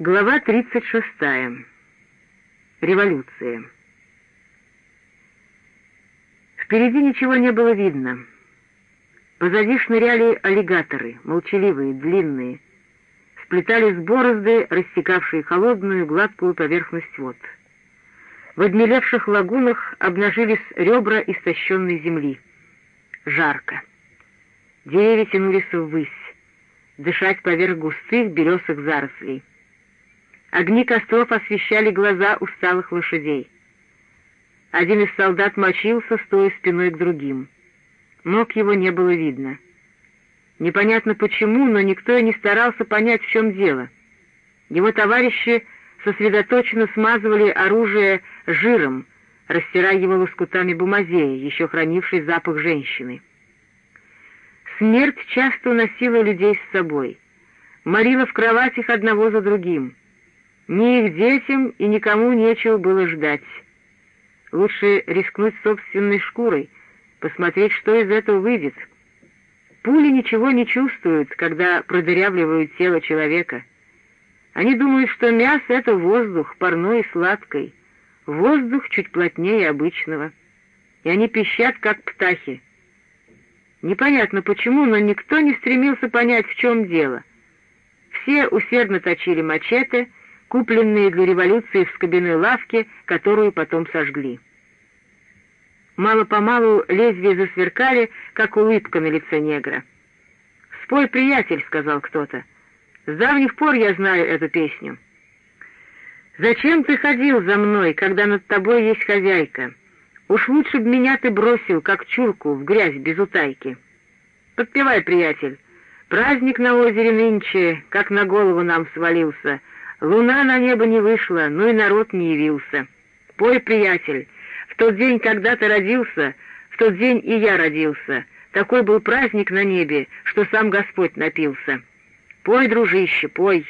Глава 36. Революция. Впереди ничего не было видно. Позади шныряли аллигаторы, молчаливые, длинные, сплетались борозды, рассекавшие холодную, гладкую поверхность вод. В обмелевших лагунах обнажились ребра истощенной земли. Жарко. Деревья тянулись ввысь, дышать поверх густых березых зарослей. Огни костров освещали глаза усталых лошадей. Один из солдат мочился, стоя спиной к другим. Ног его не было видно. Непонятно почему, но никто и не старался понять, в чем дело. Его товарищи сосредоточенно смазывали оружие жиром, растирая его лоскутами бумазея, еще хранившей запах женщины. Смерть часто уносила людей с собой, морила в кроватях одного за другим — ни их детям и никому нечего было ждать. Лучше рискнуть собственной шкурой, посмотреть, что из этого выйдет. Пули ничего не чувствуют, когда продырявливают тело человека. Они думают, что мясо — это воздух, парной и сладкий, воздух чуть плотнее обычного. И они пищат, как птахи. Непонятно почему, но никто не стремился понять, в чем дело. Все усердно точили мачете — купленные для революции в скобяной лавке, которую потом сожгли. Мало-помалу лезвия засверкали, как улыбка на лице негра. «Спой, приятель», — сказал кто-то. «С давних пор я знаю эту песню». «Зачем ты ходил за мной, когда над тобой есть хозяйка? Уж лучше б меня ты бросил, как чурку, в грязь без утайки». «Подпевай, приятель. Праздник на озере нынче, как на голову нам свалился», Луна на небо не вышла, ну и народ не явился. Пой, приятель, в тот день, когда ты родился, в тот день и я родился. Такой был праздник на небе, что сам Господь напился. Пой, дружище, пой.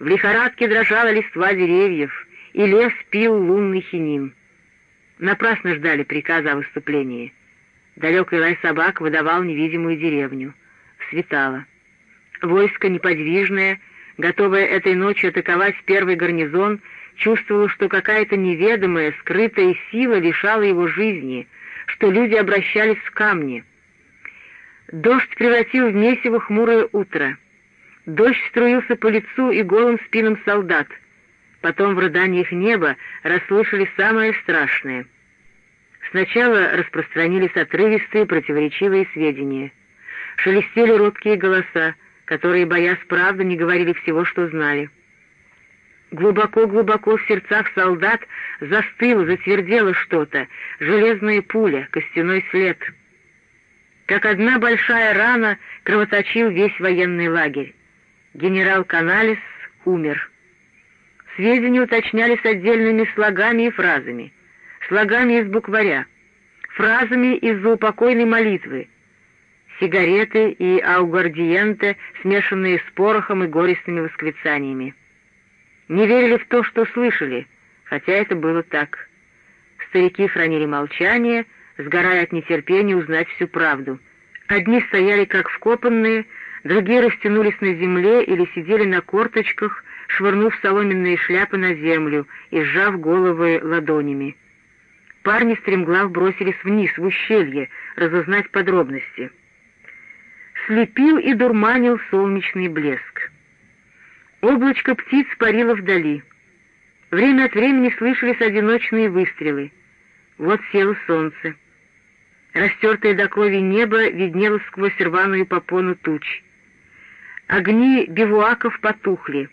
В лихорадке дрожала листва деревьев, и лес пил лунный хинин. Напрасно ждали приказа о выступлении. Далекий лай собак выдавал невидимую деревню. Светало. Войско неподвижное — готовая этой ночью атаковать первый гарнизон, чувствовала, что какая-то неведомая, скрытая сила лишала его жизни, что люди обращались в камни. Дождь превратил в месиво хмурое утро. Дождь струился по лицу и голым спинам солдат. Потом в рыданиях неба расслышали самое страшное. Сначала распространились отрывистые противоречивые сведения. Шелестели робкие голоса, которые, боясь правды, не говорили всего, что знали. Глубоко-глубоко в сердцах солдат застыло, затвердело что-то, железная пуля, костяной след. Как одна большая рана кровоточил весь военный лагерь. Генерал Каналис умер. Сведения уточнялись отдельными слогами и фразами, слогами из букваря, фразами из заупокойной молитвы, сигареты и аугардиенте, смешанные с порохом и горестными восклицаниями. Не верили в то, что слышали, хотя это было так. Старики хранили молчание, сгорая от нетерпения узнать всю правду. Одни стояли как вкопанные, другие растянулись на земле или сидели на корточках, швырнув соломенные шляпы на землю и сжав головы ладонями. Парни стремглав бросились вниз, в ущелье, разузнать подробности — слепил и дурманил солнечный блеск. Облачко птиц парило вдали. Время от времени слышались одиночные выстрелы. Вот село солнце. Растертое до крови небо виднелось сквозь рваную попону туч. Огни бивуаков потухли,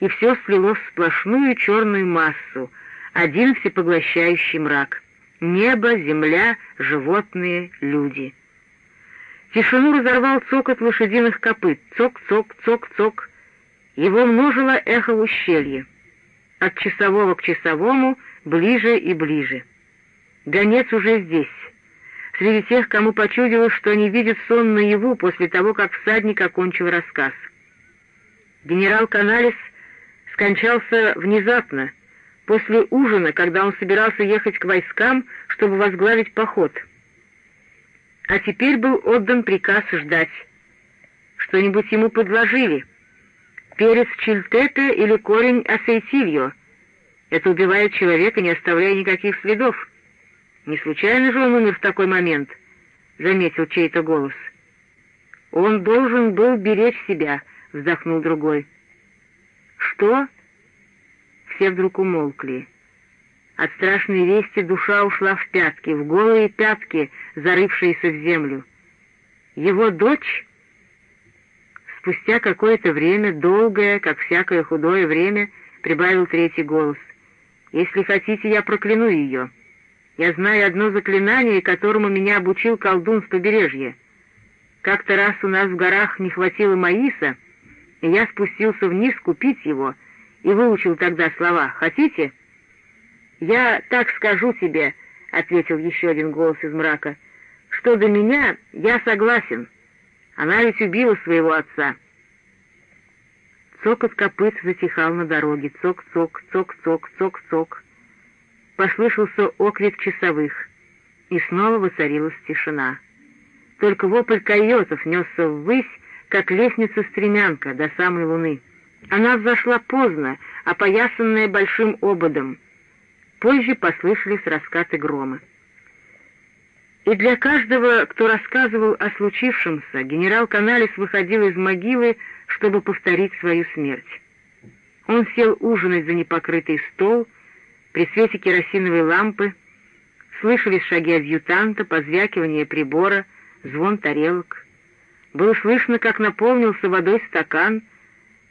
и все слилось в сплошную черную массу, один всепоглощающий мрак. Небо, земля, животные, люди — Тишину разорвал цокот лошадиных копыт. Цок-цок, цок-цок. Его множило эхо в ущелье. От часового к часовому ближе и ближе. Гонец уже здесь. Среди тех, кому почудилось, что они видят сон наяву после того, как всадник окончил рассказ. Генерал Каналис скончался внезапно, после ужина, когда он собирался ехать к войскам, чтобы возглавить поход — а теперь был отдан приказ ждать. Что-нибудь ему подложили. перец чильтепе или корень асейтильо. Это убивает человека, не оставляя никаких следов. Не случайно же он умер в такой момент, — заметил чей-то голос. Он должен был беречь себя, — вздохнул другой. Что? Все вдруг умолкли. От страшной вести душа ушла в пятки, в голые пятки, зарывшиеся в землю. Его дочь Спустя какое-то время, долгое, как всякое худое время, прибавил третий голос. «Если хотите, я прокляну ее. Я знаю одно заклинание, которому меня обучил колдун с побережья. Как-то раз у нас в горах не хватило маиса, и я спустился вниз купить его и выучил тогда слова. Хотите?» «Я так скажу тебе», — ответил еще один голос из мрака, — «что до меня я согласен». Она ведь убила своего отца. Цокот копыт затихал на дороге. Цок-цок, цок-цок, цок-цок. Послышался окрик часовых, и снова воцарилась тишина. Только вопль койотов несся ввысь, как лестница-стремянка до самой луны. Она взошла поздно, опоясанная большим ободом. Позже послышались раскаты грома. И для каждого, кто рассказывал о случившемся, генерал Каналис выходил из могилы, чтобы повторить свою смерть. Он сел ужинать за непокрытый стол, при свете керосиновой лампы, слышались шаги адъютанта, позвякивание прибора, звон тарелок. Было слышно, как наполнился водой стакан,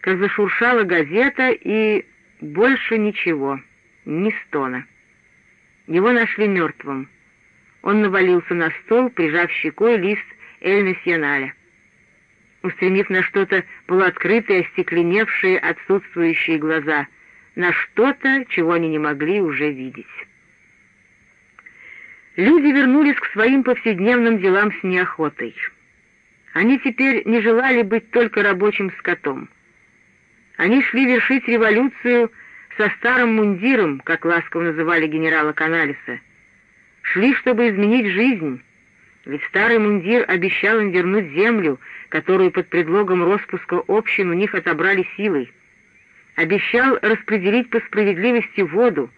как зашуршала газета и больше ничего, ни стона. Его нашли мертвым. Он навалился на стол, прижав щекой лист Эль-Насьоналя. Устремив на что-то полуоткрытые, остекленевшие, отсутствующие глаза, на что-то, чего они не могли уже видеть. Люди вернулись к своим повседневным делам с неохотой. Они теперь не желали быть только рабочим скотом. Они шли вершить революцию со старым мундиром, как ласково называли генерала Каналиса — Шли, чтобы изменить жизнь, ведь старый мундир обещал им вернуть землю, которую под предлогом распуска общин у них отобрали силой. Обещал распределить по справедливости воду,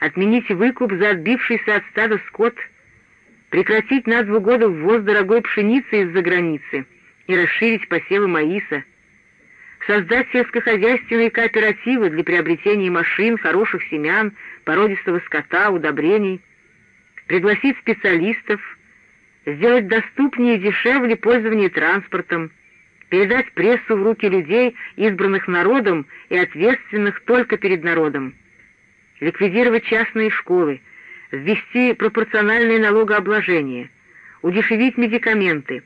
отменить выкуп за отбившийся от стада скот, прекратить на два года ввоз дорогой пшеницы из-за границы и расширить посевы маиса, создать сельскохозяйственные кооперативы для приобретения машин, хороших семян, породистого скота, удобрений — пригласить специалистов, сделать доступнее и дешевле пользование транспортом, передать прессу в руки людей, избранных народом и ответственных только перед народом, ликвидировать частные школы, ввести пропорциональное налогообложение, удешевить медикаменты,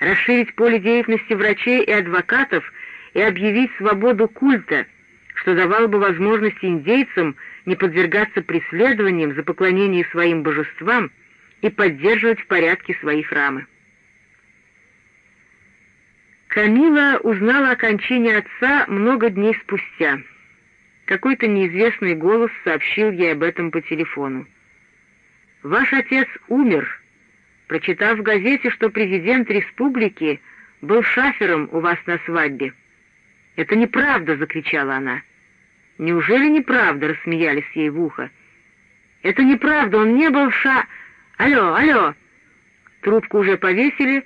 расширить поле деятельности врачей и адвокатов и объявить свободу культа, что давало бы возможность индейцам не подвергаться преследованиям за поклонение своим божествам и поддерживать в порядке свои храмы. Камила узнала о кончине отца много дней спустя. Какой-то неизвестный голос сообщил ей об этом по телефону. «Ваш отец умер», прочитав в газете, что президент республики был шафером у вас на свадьбе. «Это неправда!» — закричала она. «Неужели неправда?» — рассмеялись ей в ухо. «Это неправда, он не был ша... Алло, алло!» Трубку уже повесили,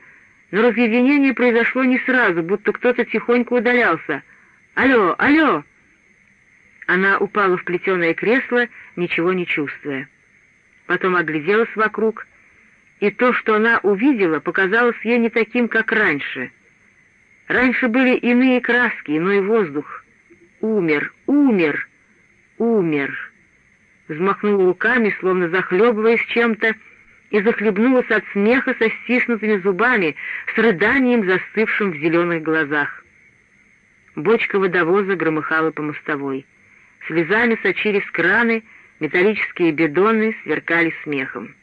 но разъединение произошло не сразу, будто кто-то тихонько удалялся. «Алло, алло!» Она упала в плетеное кресло, ничего не чувствуя. Потом огляделась вокруг, и то, что она увидела, показалось ей не таким, как раньше. Раньше были иные краски, иной воздух умер, умер, умер!» Взмахнула руками, словно захлебываясь чем-то, и захлебнулась от смеха со стиснутыми зубами, с рыданием, застывшим в зеленых глазах. Бочка водовоза громыхала по мостовой. Слезами сочились краны, металлические бидоны сверкали смехом.